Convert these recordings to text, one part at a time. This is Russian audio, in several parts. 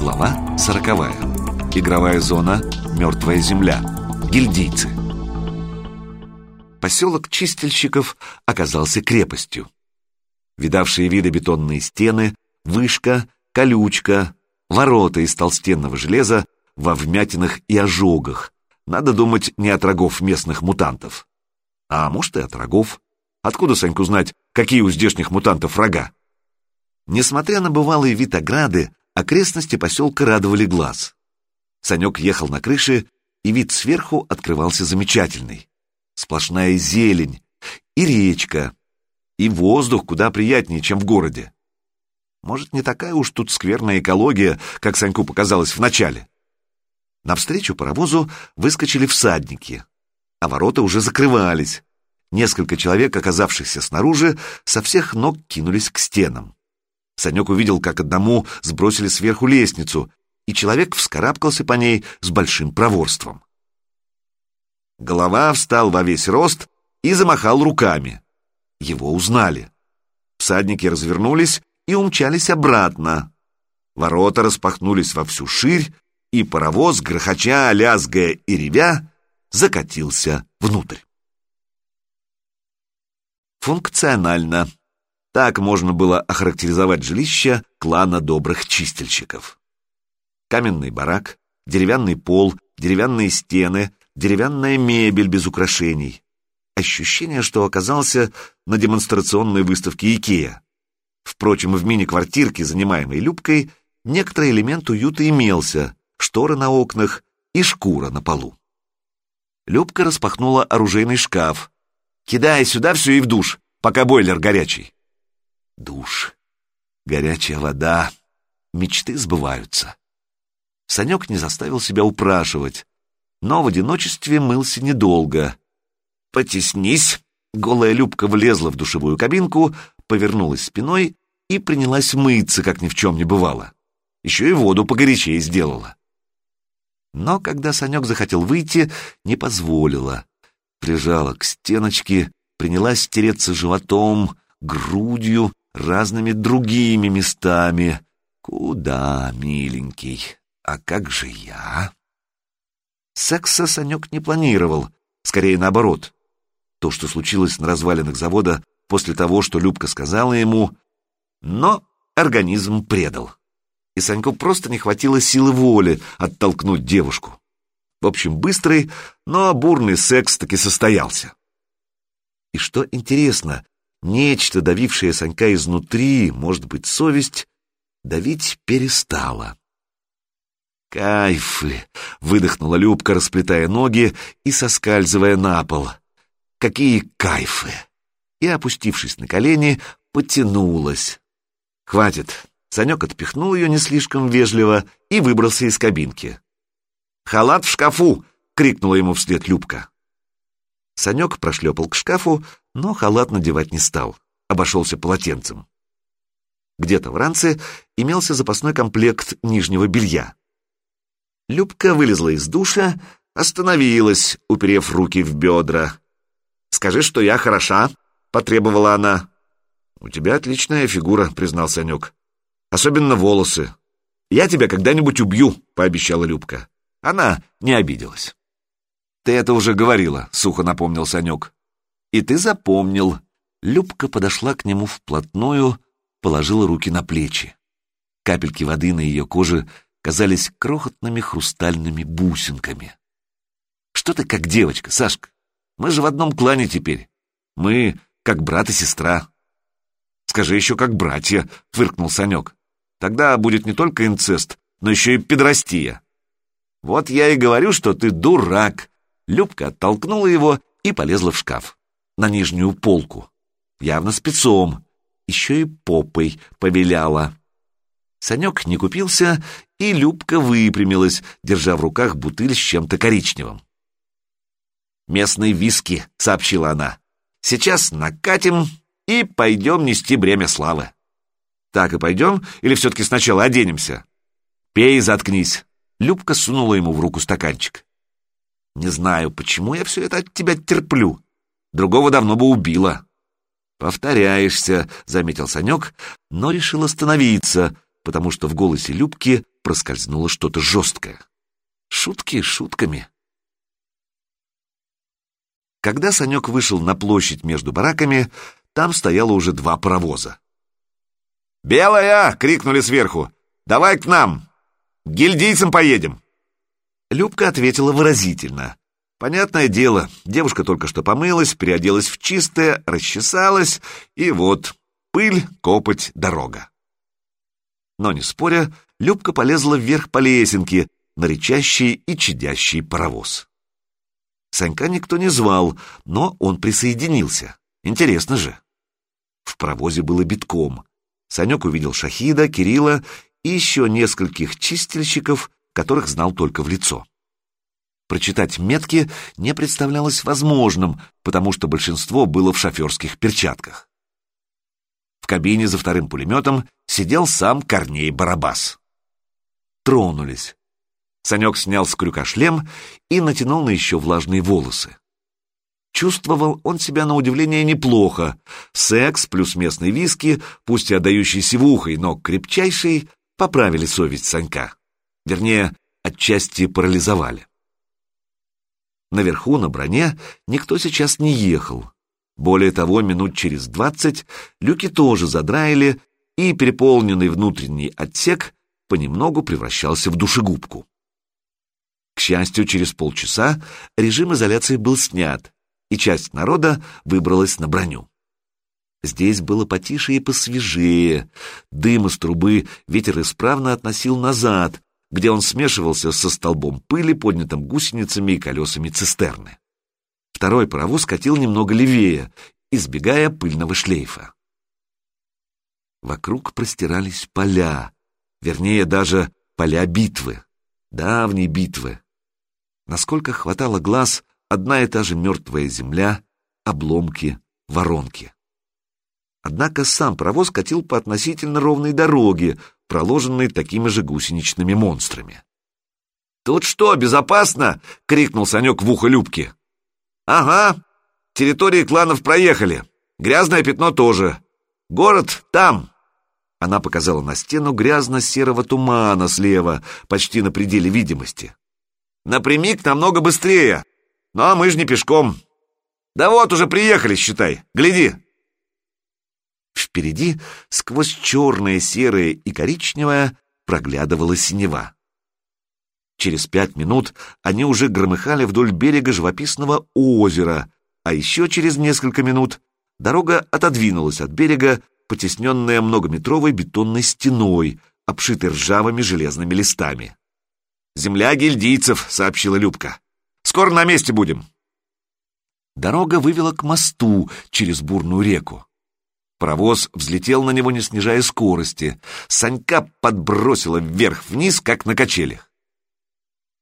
Глава сороковая. Игровая зона «Мертвая земля». Гильдийцы. Поселок чистильщиков оказался крепостью. Видавшие виды бетонные стены, вышка, колючка, ворота из толстенного железа во вмятинах и ожогах. Надо думать не от рогов местных мутантов. А может и от рогов. Откуда Саньку знать, какие у здешних мутантов рога? Несмотря на бывалый вид ограды, окрестности поселка радовали глаз. Санек ехал на крыше, и вид сверху открывался замечательный. Сплошная зелень, и речка, и воздух куда приятнее, чем в городе. Может, не такая уж тут скверная экология, как Саньку показалось вначале. Навстречу паровозу выскочили всадники, а ворота уже закрывались. Несколько человек, оказавшихся снаружи, со всех ног кинулись к стенам. Санек увидел, как одному сбросили сверху лестницу, и человек вскарабкался по ней с большим проворством. Голова встал во весь рост и замахал руками. Его узнали. Всадники развернулись и умчались обратно. Ворота распахнулись во всю ширь, и паровоз, грохоча, лязгая и ревя, закатился внутрь. Функционально. Так можно было охарактеризовать жилище клана добрых чистильщиков. Каменный барак, деревянный пол, деревянные стены, деревянная мебель без украшений. Ощущение, что оказался на демонстрационной выставке Икеа. Впрочем, в мини-квартирке, занимаемой Любкой, некоторый элемент уюта имелся, шторы на окнах и шкура на полу. Любка распахнула оружейный шкаф. «Кидай сюда все и в душ, пока бойлер горячий». Душ. Горячая вода. Мечты сбываются. Санек не заставил себя упрашивать, но в одиночестве мылся недолго. «Потеснись!» Голая Любка влезла в душевую кабинку, повернулась спиной и принялась мыться, как ни в чем не бывало. Еще и воду погорячее сделала. Но когда Санек захотел выйти, не позволила. Прижала к стеночке, принялась тереться животом, грудью, разными другими местами. Куда, миленький? А как же я? Секса Санек не планировал, скорее наоборот. То, что случилось на развалинах завода после того, что Любка сказала ему, но организм предал. И Саньку просто не хватило силы воли оттолкнуть девушку. В общем, быстрый, но бурный секс таки состоялся. И что интересно, нечто, давившее Санька изнутри, может быть, совесть, давить перестало. «Кайфы!» — выдохнула Любка, расплетая ноги и соскальзывая на пол. «Какие кайфы!» И, опустившись на колени, потянулась. «Хватит!» — Санек отпихнул ее не слишком вежливо и выбрался из кабинки. «Халат в шкафу!» — крикнула ему вслед Любка. Санек прошлепал к шкафу, но халат надевать не стал, обошелся полотенцем. Где-то в ранце имелся запасной комплект нижнего белья. Любка вылезла из душа, остановилась, уперев руки в бедра. «Скажи, что я хороша», — потребовала она. «У тебя отличная фигура», — признал Санек. «Особенно волосы. Я тебя когда-нибудь убью», — пообещала Любка. Она не обиделась. «Ты это уже говорила», — сухо напомнил Санек. «И ты запомнил». Любка подошла к нему вплотную, положила руки на плечи. Капельки воды на ее коже казались крохотными хрустальными бусинками. «Что ты как девочка, Сашка? Мы же в одном клане теперь. Мы как брат и сестра». «Скажи еще как братья», — фыркнул Санек. «Тогда будет не только инцест, но еще и педрастия». «Вот я и говорю, что ты дурак!» Любка оттолкнула его и полезла в шкаф, на нижнюю полку. Явно спецом, еще и попой повеляла. Санек не купился, и Любка выпрямилась, держа в руках бутыль с чем-то коричневым. «Местный виски», — сообщила она. «Сейчас накатим и пойдем нести бремя славы». «Так и пойдем, или все-таки сначала оденемся?» «Пей и заткнись». Любка сунула ему в руку стаканчик. «Не знаю, почему я все это от тебя терплю. Другого давно бы убила». «Повторяешься», — заметил Санек, но решил остановиться — потому что в голосе Любки проскользнуло что-то жесткое. Шутки шутками. Когда Санек вышел на площадь между бараками, там стояло уже два паровоза. «Белая!» — крикнули сверху. «Давай к нам! К гильдийцам поедем!» Любка ответила выразительно. Понятное дело, девушка только что помылась, переоделась в чистое, расчесалась, и вот пыль, копоть, дорога. Но не споря, Любка полезла вверх по лесенке, на речащий и чадящий паровоз. Санька никто не звал, но он присоединился. Интересно же. В паровозе было битком. Санек увидел Шахида, Кирилла и еще нескольких чистильщиков, которых знал только в лицо. Прочитать метки не представлялось возможным, потому что большинство было в шоферских перчатках. В кабине за вторым пулеметом сидел сам Корней Барабас. Тронулись. Санек снял с крюка шлем и натянул на еще влажные волосы. Чувствовал он себя на удивление неплохо. Секс плюс местный виски, пусть и отдающий сивухой, но крепчайший, поправили совесть Санька. Вернее, отчасти парализовали. Наверху, на броне, никто сейчас не ехал. Более того, минут через двадцать люки тоже задраили, и переполненный внутренний отсек понемногу превращался в душегубку. К счастью, через полчаса режим изоляции был снят, и часть народа выбралась на броню. Здесь было потише и посвежее. Дым из трубы ветер исправно относил назад, где он смешивался со столбом пыли, поднятым гусеницами и колесами цистерны. Второй паровоз катил немного левее, избегая пыльного шлейфа. Вокруг простирались поля, вернее, даже поля битвы, давней битвы. Насколько хватало глаз, одна и та же мертвая земля, обломки, воронки. Однако сам паровоз катил по относительно ровной дороге, проложенной такими же гусеничными монстрами. «Тут что, безопасно?» — крикнул Санек в ухо Любки. «Ага, территории кланов проехали. Грязное пятно тоже. Город там!» Она показала на стену грязно-серого тумана слева, почти на пределе видимости. «Напрямик намного быстрее. Ну а мы же не пешком. Да вот уже приехали, считай. Гляди!» Впереди, сквозь черное, серое и коричневое, проглядывала синева. Через пять минут они уже громыхали вдоль берега живописного озера, а еще через несколько минут дорога отодвинулась от берега, потесненная многометровой бетонной стеной, обшитой ржавыми железными листами. «Земля гильдийцев», — сообщила Любка. «Скоро на месте будем». Дорога вывела к мосту через бурную реку. Паровоз взлетел на него, не снижая скорости. Санька подбросила вверх-вниз, как на качелях.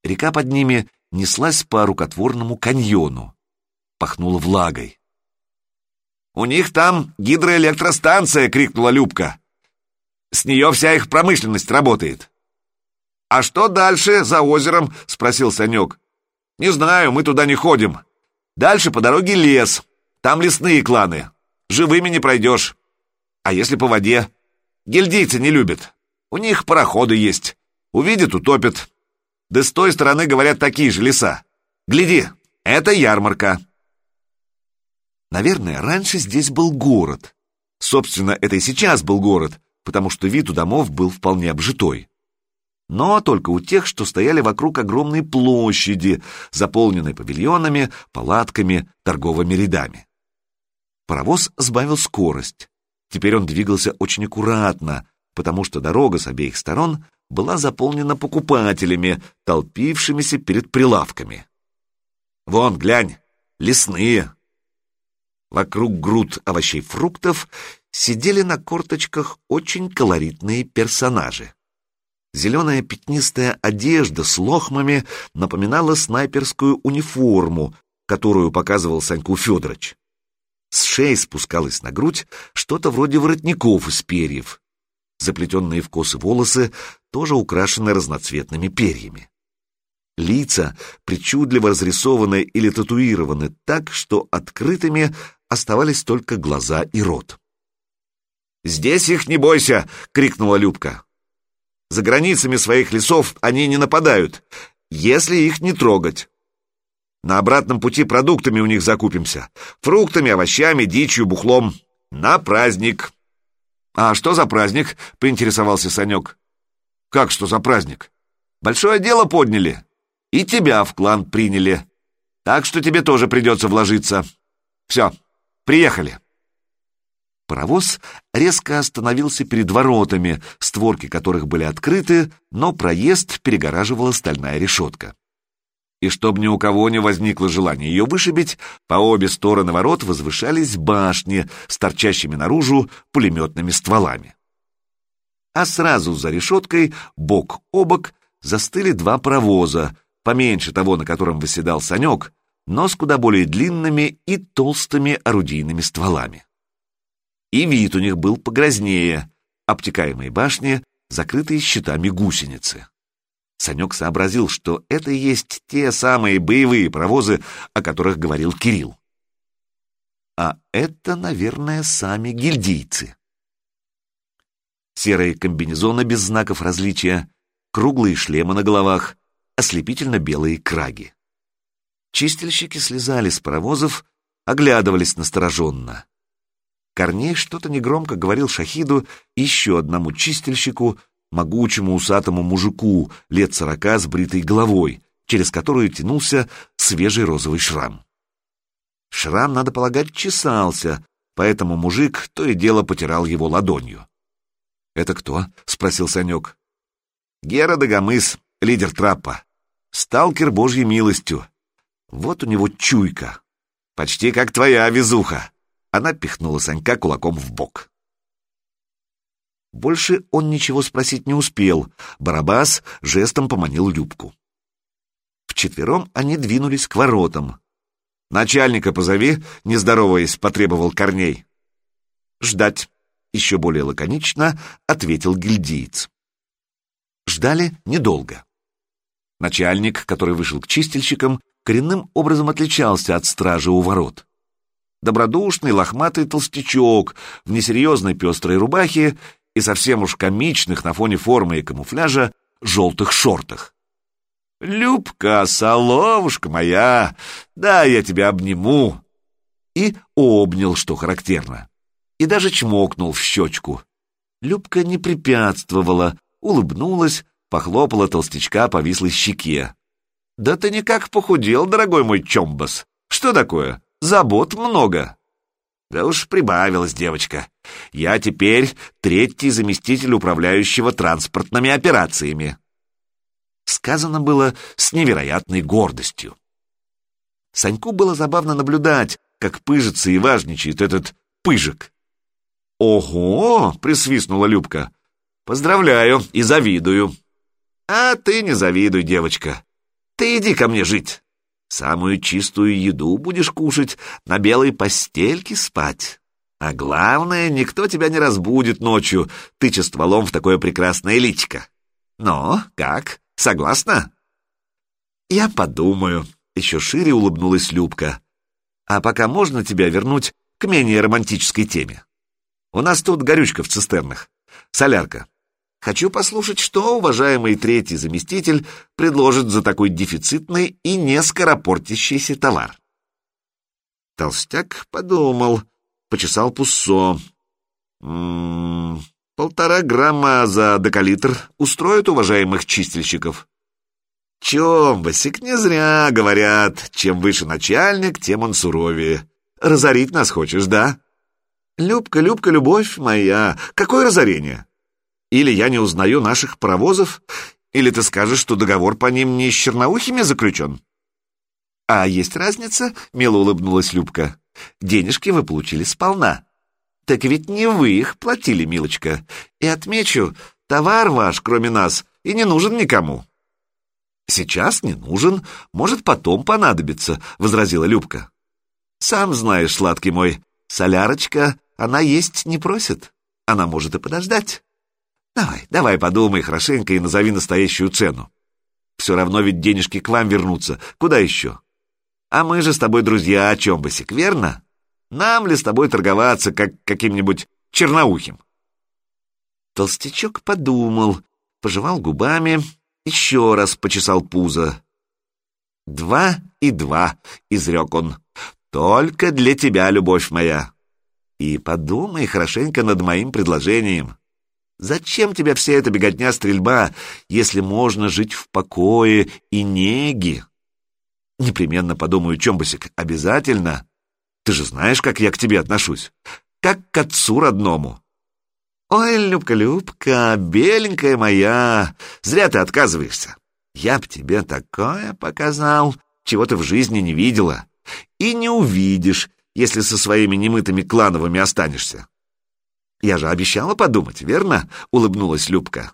Река под ними неслась по рукотворному каньону. Пахнула влагой. «У них там гидроэлектростанция!» — крикнула Любка. «С нее вся их промышленность работает». «А что дальше, за озером?» — спросил Санек. «Не знаю, мы туда не ходим. Дальше по дороге лес. Там лесные кланы. Живыми не пройдешь. А если по воде? Гильдейцы не любят. У них пароходы есть. Увидят, утопят. Да с той стороны, говорят, такие же леса. Гляди, это ярмарка. Наверное, раньше здесь был город. Собственно, это и сейчас был город, потому что вид у домов был вполне обжитой. Но только у тех, что стояли вокруг огромной площади, заполненной павильонами, палатками, торговыми рядами. Паровоз сбавил скорость. Теперь он двигался очень аккуратно, потому что дорога с обеих сторон была заполнена покупателями, толпившимися перед прилавками. «Вон, глянь, лесные!» Вокруг груд овощей-фруктов сидели на корточках очень колоритные персонажи. Зеленая пятнистая одежда с лохмами напоминала снайперскую униформу, которую показывал Саньку Федорович. С шеи спускалось на грудь что-то вроде воротников из перьев. Заплетенные в косы волосы тоже украшены разноцветными перьями. Лица причудливо разрисованы или татуированы так, что открытыми оставались только глаза и рот. «Здесь их не бойся!» — крикнула Любка. За границами своих лесов они не нападают, если их не трогать. На обратном пути продуктами у них закупимся. Фруктами, овощами, дичью, бухлом. На праздник. «А что за праздник?» — поинтересовался Санек. «Как что за праздник?» «Большое дело подняли. И тебя в клан приняли. Так что тебе тоже придется вложиться. Все, приехали». Паровоз резко остановился перед воротами, створки которых были открыты, но проезд перегораживала стальная решетка. И чтобы ни у кого не возникло желания ее вышибить, по обе стороны ворот возвышались башни с торчащими наружу пулеметными стволами. А сразу за решеткой, бок о бок, застыли два паровоза, поменьше того, на котором восседал Санек, но с куда более длинными и толстыми орудийными стволами и вид у них был погрознее, обтекаемые башни, закрытые щитами гусеницы. Санек сообразил, что это есть те самые боевые провозы, о которых говорил Кирилл. А это, наверное, сами гильдийцы. Серые комбинезоны без знаков различия, круглые шлемы на головах, ослепительно-белые краги. Чистильщики слезали с паровозов, оглядывались настороженно. Корней что-то негромко говорил Шахиду еще одному чистильщику, могучему усатому мужику лет сорока с бритой головой, через которую тянулся свежий розовый шрам. Шрам, надо полагать, чесался, поэтому мужик то и дело потирал его ладонью. «Это кто?» — спросил Санек. «Гера Дагомыс, лидер траппа. Сталкер божьей милостью. Вот у него чуйка. Почти как твоя везуха. Она пихнула Санька кулаком в бок. Больше он ничего спросить не успел. Барабас жестом поманил Любку. Вчетвером они двинулись к воротам. «Начальника позови», — не здороваясь, потребовал Корней. «Ждать», — еще более лаконично ответил гильдиец. Ждали недолго. Начальник, который вышел к чистильщикам, коренным образом отличался от стражи у ворот. Добродушный, лохматый толстячок в несерьезной пестрой рубахе и совсем уж комичных на фоне формы и камуфляжа желтых шортах. «Любка, соловушка моя, да, я тебя обниму!» И обнял, что характерно, и даже чмокнул в щечку. Любка не препятствовала, улыбнулась, похлопала толстячка по вислой щеке. «Да ты никак похудел, дорогой мой Чомбас! Что такое? забот много. Да уж прибавилась девочка. Я теперь третий заместитель управляющего транспортными операциями. Сказано было с невероятной гордостью. Саньку было забавно наблюдать, как пыжится и важничает этот пыжик. «Ого!» — присвистнула Любка. «Поздравляю и завидую». «А ты не завидуй, девочка. Ты иди ко мне жить. Самую чистую еду будешь кушать, на белой постельке спать. А главное, никто тебя не разбудит ночью, тыча стволом в такое прекрасное личико. Но, как, согласна? Я подумаю, еще шире улыбнулась Любка. А пока можно тебя вернуть к менее романтической теме. У нас тут горючка в цистернах. Солярка. Хочу послушать, что уважаемый третий заместитель предложит за такой дефицитный и не скоропортящийся товар. Толстяк подумал, почесал пуссо. М -м, полтора грамма за декалитр устроит уважаемых чистильщиков. Чем, Басик, не зря говорят, чем выше начальник, тем он суровее. Разорить нас хочешь, да? Любка, Любка, любовь моя, какое разорение? Или я не узнаю наших паровозов, или ты скажешь, что договор по ним не с черноухими заключен. А есть разница, мило улыбнулась Любка. Денежки вы получили сполна. Так ведь не вы их платили, милочка. И отмечу, товар ваш, кроме нас, и не нужен никому. Сейчас не нужен, может, потом понадобится, возразила Любка. Сам знаешь, сладкий мой, солярочка, она есть не просит. Она может и подождать. Давай, давай подумай хорошенько и назови настоящую цену. Все равно ведь денежки к вам вернутся. Куда еще? А мы же с тобой друзья, о чем, Босик, верно? Нам ли с тобой торговаться, как каким-нибудь черноухим? Толстячок подумал, пожевал губами, еще раз почесал пузо. «Два и два», — изрек он, — «только для тебя, любовь моя. И подумай хорошенько над моим предложением. Зачем тебе вся эта беготня стрельба, если можно жить в покое и неге?» «Непременно подумаю, Чомбасик, обязательно. Ты же знаешь, как я к тебе отношусь, как к отцу родному». «Ой, Любка-Любка, беленькая моя, зря ты отказываешься. Я б тебе такое показал, чего ты в жизни не видела. И не увидишь, если со своими немытыми клановыми останешься». «Я же обещала подумать, верно?» — улыбнулась Любка.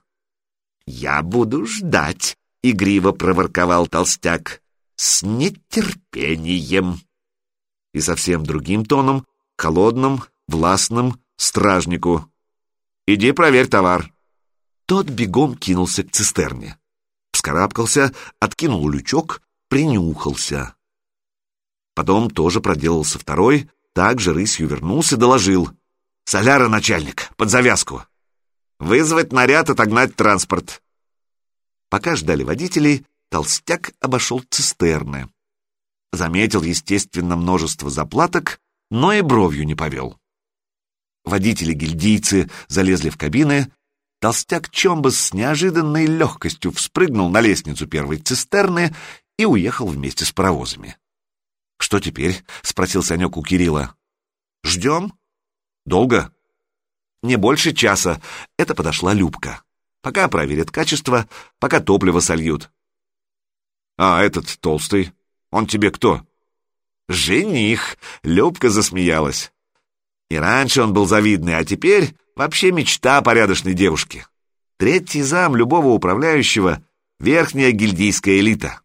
«Я буду ждать», — игриво проворковал толстяк. «С нетерпением» и совсем другим тоном, холодным, властным, стражнику. «Иди проверь товар». Тот бегом кинулся к цистерне. Вскарабкался, откинул лючок, принюхался. Потом тоже проделался второй, также рысью вернулся, доложил. «Соляра, начальник, под завязку. Вызвать наряд, отогнать транспорт». Пока ждали водителей, толстяк обошел цистерны. Заметил, естественно, множество заплаток, но и бровью не повел. Водители-гильдийцы залезли в кабины, толстяк Чомбас с неожиданной легкостью вспрыгнул на лестницу первой цистерны и уехал вместе с паровозами. «Что теперь?» — спросил Санек у Кирилла. «Ждем?» «Долго?» «Не больше часа. Это подошла Любка. Пока проверят качество, пока топливо сольют». «А этот толстый?» Он тебе кто?» «Жених!» — Любка засмеялась. И раньше он был завидный, а теперь вообще мечта порядочной девушки. Третий зам любого управляющего — верхняя гильдийская элита.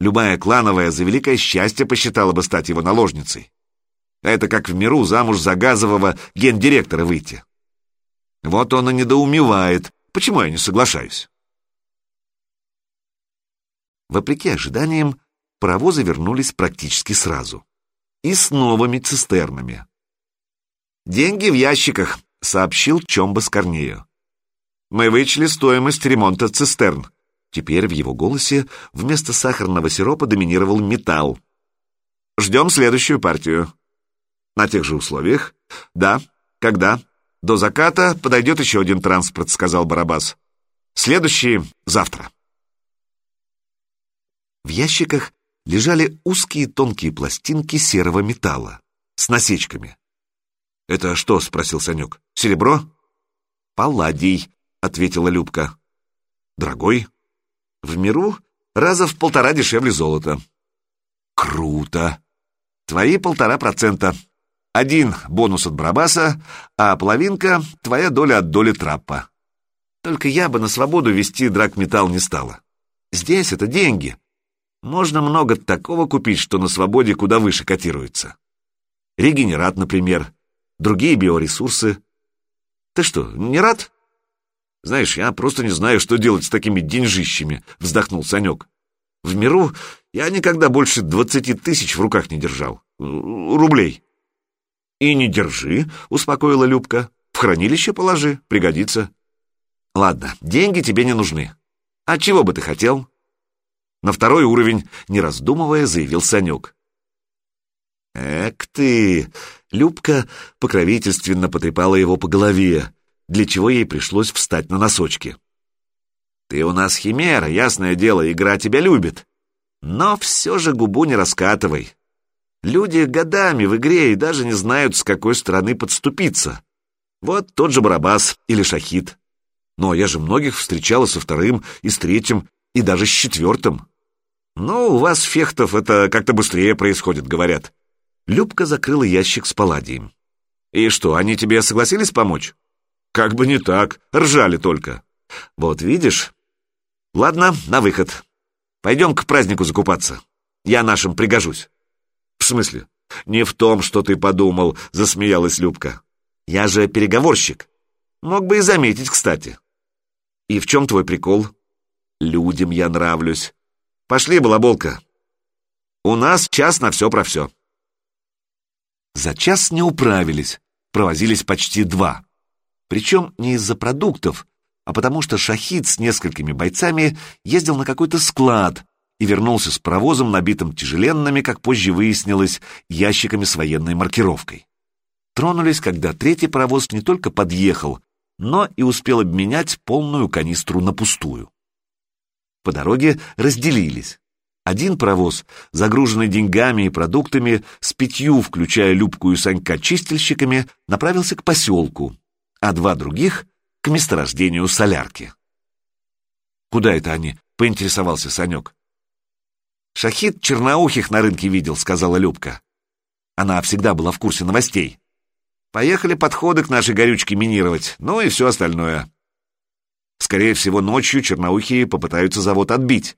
Любая клановая за великое счастье посчитала бы стать его наложницей. Это как в миру замуж за газового гендиректора выйти. Вот он и недоумевает, почему я не соглашаюсь. Вопреки ожиданиям, паровозы вернулись практически сразу. И с новыми цистернами. «Деньги в ящиках», — сообщил Чомба Корнею. «Мы вычли стоимость ремонта цистерн». Теперь в его голосе вместо сахарного сиропа доминировал металл. «Ждем следующую партию». «На тех же условиях?» «Да. Когда?» «До заката подойдет еще один транспорт», — сказал Барабас. «Следующий — завтра». В ящиках лежали узкие тонкие пластинки серого металла с насечками. «Это что?» — спросил Санек. «Серебро?» «Палладий», — ответила Любка. «Дорогой?» «В миру раза в полтора дешевле золота». «Круто!» «Твои полтора процента. Один бонус от Барабаса, а половинка — твоя доля от доли Траппа. Только я бы на свободу вести драгметалл не стала. Здесь это деньги, можно много такого купить, что на свободе куда выше котируется. Регенерат, например, другие биоресурсы. Ты что, не рад? Знаешь, я просто не знаю, что делать с такими деньжищами, вздохнул Санек. В миру я никогда больше двадцати тысяч в руках не держал. Рублей. И не держи, успокоила Любка. В хранилище положи, пригодится. Ладно, деньги тебе не нужны. А чего бы ты хотел? На второй уровень, не раздумывая, заявил Санек. «Эк ты!» Любка покровительственно потрепала его по голове, для чего ей пришлось встать на носочки. «Ты у нас химера, ясное дело, игра тебя любит. Но все же губу не раскатывай. Люди годами в игре и даже не знают, с какой стороны подступиться. Вот тот же Барабас или Шахид. Но я же многих встречала со вторым и с третьим, и даже с четвертым. «Ну, у вас, фехтов, это как-то быстрее происходит, говорят». Любка закрыла ящик с палладием. «И что, они тебе согласились помочь?» «Как бы не так, ржали только». «Вот видишь?» «Ладно, на выход. Пойдем к празднику закупаться. Я нашим пригожусь». «В смысле?» «Не в том, что ты подумал», — засмеялась Любка. «Я же переговорщик. Мог бы и заметить, кстати». «И в чем твой прикол?» «Людям я нравлюсь. Пошли, балаболка. У нас час на все про все. За час не управились, провозились почти два. Причем не из-за продуктов, а потому что Шахид с несколькими бойцами ездил на какой-то склад и вернулся с паровозом, набитым тяжеленными, как позже выяснилось, ящиками с военной маркировкой. Тронулись, когда третий паровоз не только подъехал, но и успел обменять полную канистру на пустую. По дороге разделились. Один паровоз, загруженный деньгами и продуктами, с пятью, включая Любку и Санька, чистильщиками, направился к поселку, а два других — к месторождению солярки. «Куда это они?» — поинтересовался Санек. «Шахид черноухих на рынке видел», — сказала Любка. Она всегда была в курсе новостей. «Поехали подходы к нашей горючке минировать, ну и все остальное». Скорее всего, ночью черноухие попытаются завод отбить.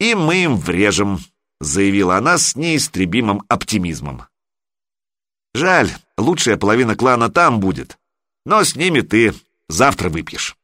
«И мы им врежем», — заявила она с неистребимым оптимизмом. «Жаль, лучшая половина клана там будет, но с ними ты завтра выпьешь».